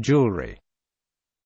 jewelry.